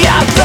Yeah.